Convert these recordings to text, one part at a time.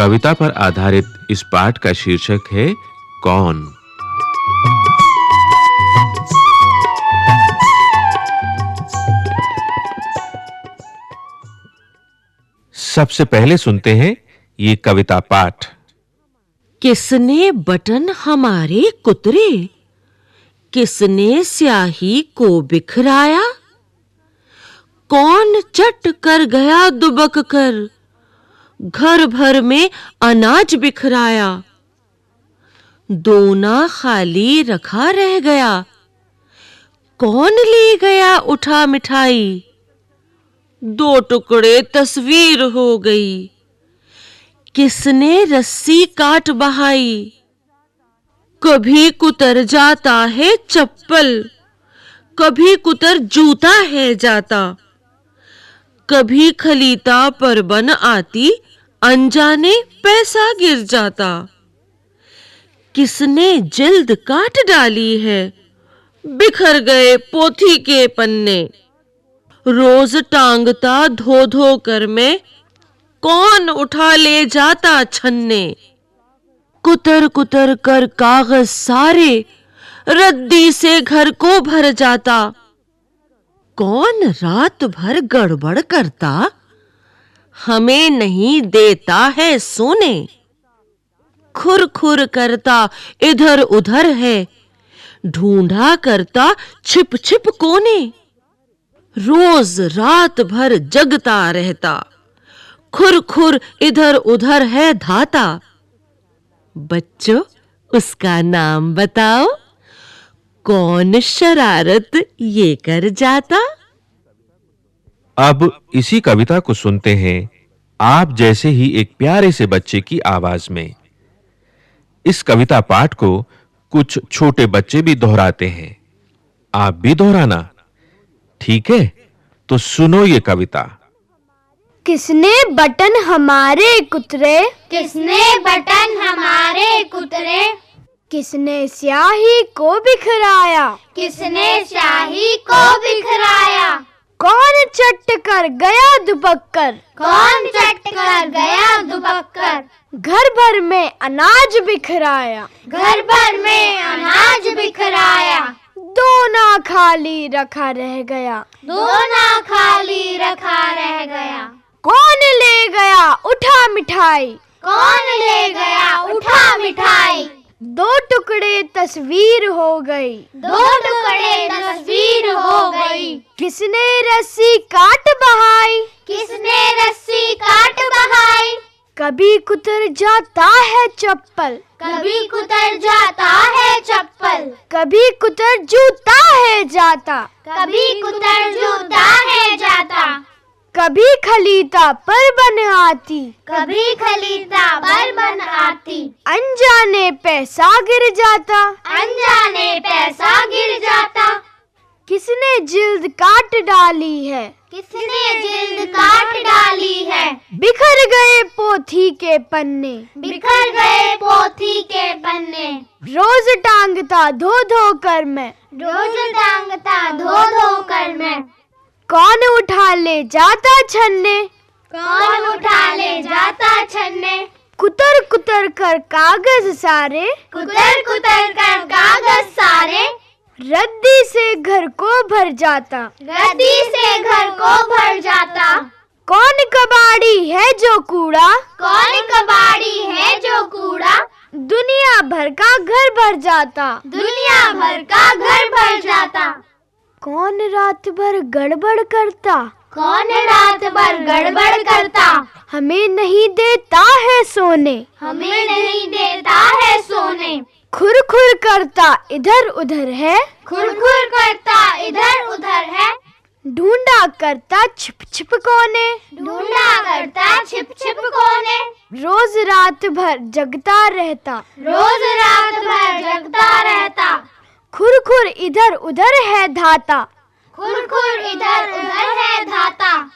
कविता पर आधारित इस पाठ का शीर्षक है, कौन? सबसे पहले सुनते हैं ये कविता पाठ। किसने बटन हमारे कुतरे? किसने स्याही को बिखराया? कौन चट कर गया दुबक कर? घर भर में अनाज बिखराया। दोना खाली रखा रह गया। कौन ले गया उठा मिठाई? दो टुकड़े तस्वीर हो गई। किसने रस्सी काट बहाई? कभी कुतर जाता है चप्पल, कभी कुतर जूता है जाता। कभी खलीता पर बन आती अनजाने पैसा गिर जाता। किसने जिल्द काट डाली है? बिखर गए पोथी के पन्ने। रोज टांगता धो धो कर मैं, कौन उठा ले जाता छन्ने? कुतर कुतर कर कागज़ सारे, रद्दी से घर को भर जाता। कौन रात भर गड़बड़ करता? हमें नहीं देता है सोने। खुर खुर करता इधर उधर है। ढूंढा करता छिप छिप कोने। रोज रात भर जगता रहता। खुर खुर इधर उधर है धाता। बच्चों, उसका नाम बताओ। कौन शरारत ये कर जाता? अब इसी कविता को सुनते हैं आप जैसे ही एक प्यारे से बच्चे की आवाज़ में। इस कविता पाठ को कुछ छोटे बच्चे भी दोहराते हैं। आप भी दोहराना। ठीक है? तो सुनो ये कविता। किसने बटन हमारे कुतरे? किसने बटन हमारे कुतरे? किसने स्याही को बिखराया? किसने शाही को बिखराया? कौन चट कर गया दुबक कर कौन चट कर गया दुबक कर घर भर में अनाज बिखराया। घर भर में अनाज बिखराया। दो ना खाली रखा रह गया। दो ना खाली रखा रह गया। कौन ले गया उठा मिठाई? कौन ले गया उठा मिठाई? दो टुकड़े तस्वीर हो गई। दो टुकड़े तस्वीर हो गई। किसने रस्सी काट बहाई? किसने रस्सी काट बहाई? कभी कुतर जाता है चप्पल। कभी कुतर जाता है चप्पल। कभी कुतर जूता है जाता। कभी कुतर जूता है जाता। कभी खलीता पर बन आती कभी खलीता पर बन आती अनजाने पैसा गिर जाता। अनजाने पैसा गिर जाता। किसने जिल्द काट डाली है। किसने जिल्द काट डाली है। बिखर गए पोथी के पन्ने। बिखर गए पोथी के पन्ने। रोज टांगता धो धो कर मैं। रोज टांगता धो धो कर मैं। कौन उठा ले जाता छन्ने? कौन उठा ले जाता छन्ने? कुतर कुतर कर कागज़ सारे। कुतर कुतर कर कागज़ सारे। रद्दी से घर को भर जाता। रद्दी से घर को भर जाता। कौन कबाड़ी है जो कूड़ा? कौन कबाड़ी है जो कूड़ा? दुनिया भर का घर भर जाता। दुनिया भर का घर भर जाता। कौन रात भर गड़बड़ करता? कौन रात भर गड़बड़ करता? हमें नहीं देता है सोने। हमें नहीं देता है सोने। खुर खुर करता इधर उधर है। खुर खुर करता इधर उधर है। ढूंढा करता छिप छिप कोने। ढूंढा करता छिप छिप कोने। रोज रात भर जगता रहता। रोज रात भर जगता रहता। खुर खुर इधर उधर है धाता। खुर खुर इधर उधर है धाता।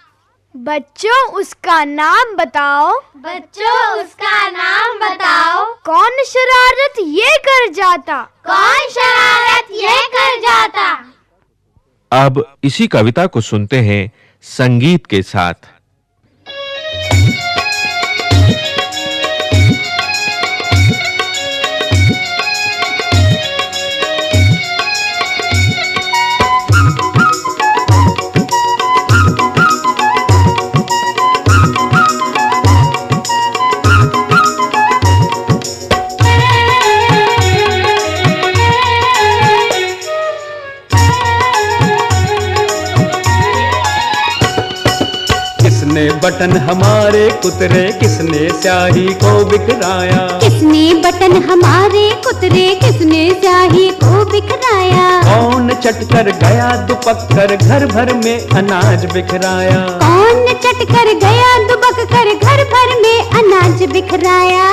बच्चों उसका नाम बताओ। बच्चों उसका नाम बताओ। कौन शरारत ये कर जाता? कौन शरारत ये कर जाता? अब इसी कविता को सुनते हैं संगीत के साथ। बटन हमारे कुतरे किसने स्याही को बिखराया? किसने बटन हमारे कुतरे किसने स्याही को बिखराया? कौन चट कर गया दुपक कर घर भर में अनाज बिखराया? कौन चट कर गया दुबक कर घर भर में अनाज बिखराया?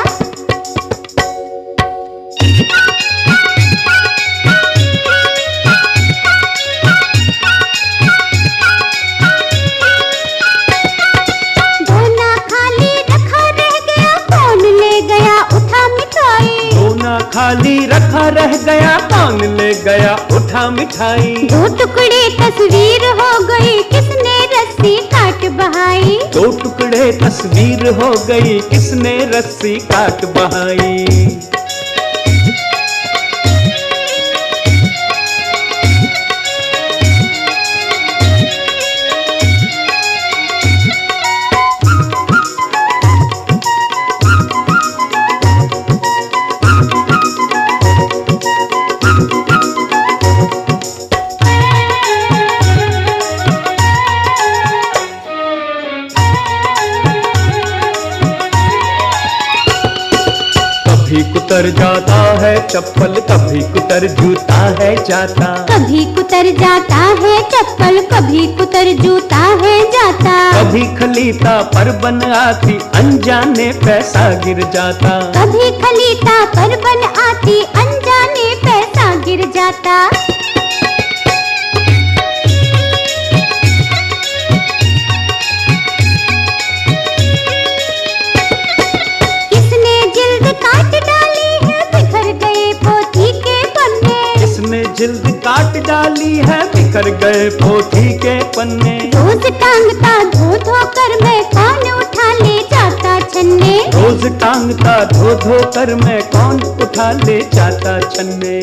रह गया कौन ले गया उठा मिठाई। दो टुकड़े तस्वीर हो गई किसने रस्सी काट बहाई? दो टुकड़े तस्वीर हो गई किसने रस्सी काट बहाई? कुतर जाता है चप्पल कभी कुतर जूता है जाता। कभी कुतर जाता है चप्पल कभी कुतर जूता है जाता। कभी खलीता पर बन आती अनजाने पैसा गिर जाता। कभी खलीता पर बन आती अनजाने पैसा गिर जाता। जिल्द काट डाली है बिखर गए पोथी के पन्ने। रोज टांगता धो धो कर मैं कौन उठा ले जाता छन्ने? रोज टांगता धो धो कर मैं कौन उठा ले जाता छन्ने?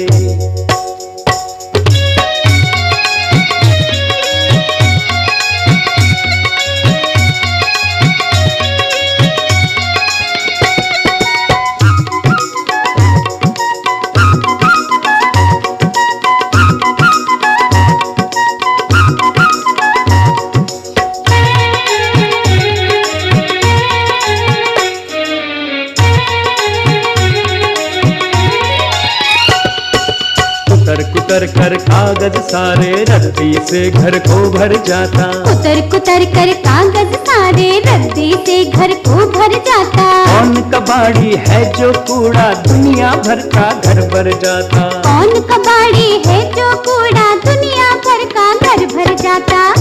कर कागज़ सारे रद्दी से घर को भर जाता। कुतर कुतर कर कागज़ सारे रद्दी से घर को भर जाता। कौन कबाड़ी है जो कूड़ा दुनिया भर का घर भर जाता? कौन कबाड़ी है जो कूड़ा दुनिया भर का घर भर जाता?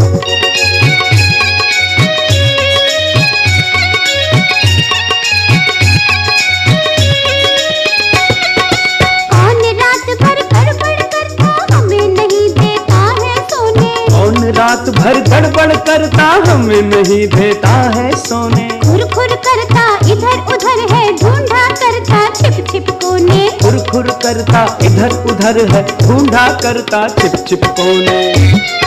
रात भर धड़बड़ करता हमें नहीं देता है सोने। खुर खुर करता इधर उधर है ढूंढा करता छिप छिप कोने। खुर खुर करता इधर उधर है ढूंढा करता छिप छिप कोने।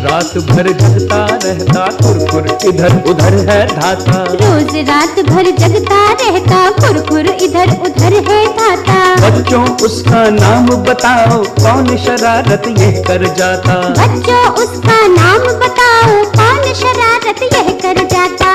रात भर जगता रहता खुर इधर उधर है धाता। रोज रात भर जगता रहता खुर इधर उधर है धाता। बच्चों उसका नाम बताओ कौन शरारत ये कर जाता? बच्चों उसका नाम बताओ कौन शरारत यह कर जाता?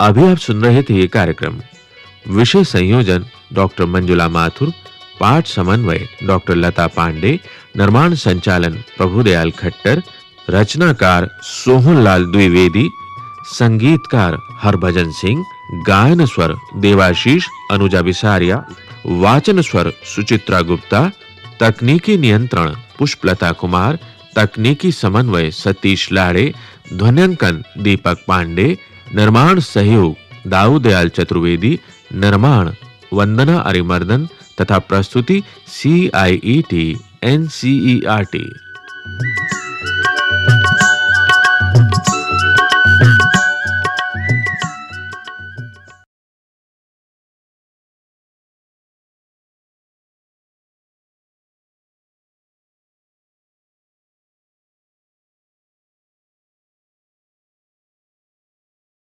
अभी आप सुन रहे थे ये कार्यक्रम। विषय संयोजन डॉक्टर मंजुला माथुर, पाठ समन्वय डॉक्टर लता पांडे, निर्माण संचालन प्रभुदयाल खट्टर, रचनाकार सोहनलाल द्विवेदी, संगीतकार हरभजन सिंह, गायन स्वर देवाशीष अनुजा बिसारिया वाचन स्वर सुचित्रा गुप्ता, तकनीकी नियंत्रण पुष्पलता कुमार, तकनीकी समन्वय सतीश लाड़े, ध्वन्यांकन दीपक पांडे निर्माण सहयोग दाऊ दयाल चतुर्वेदी, निर्माण, वंदना अरिमर्दन तथा प्रस्तुति C I E T N C E R T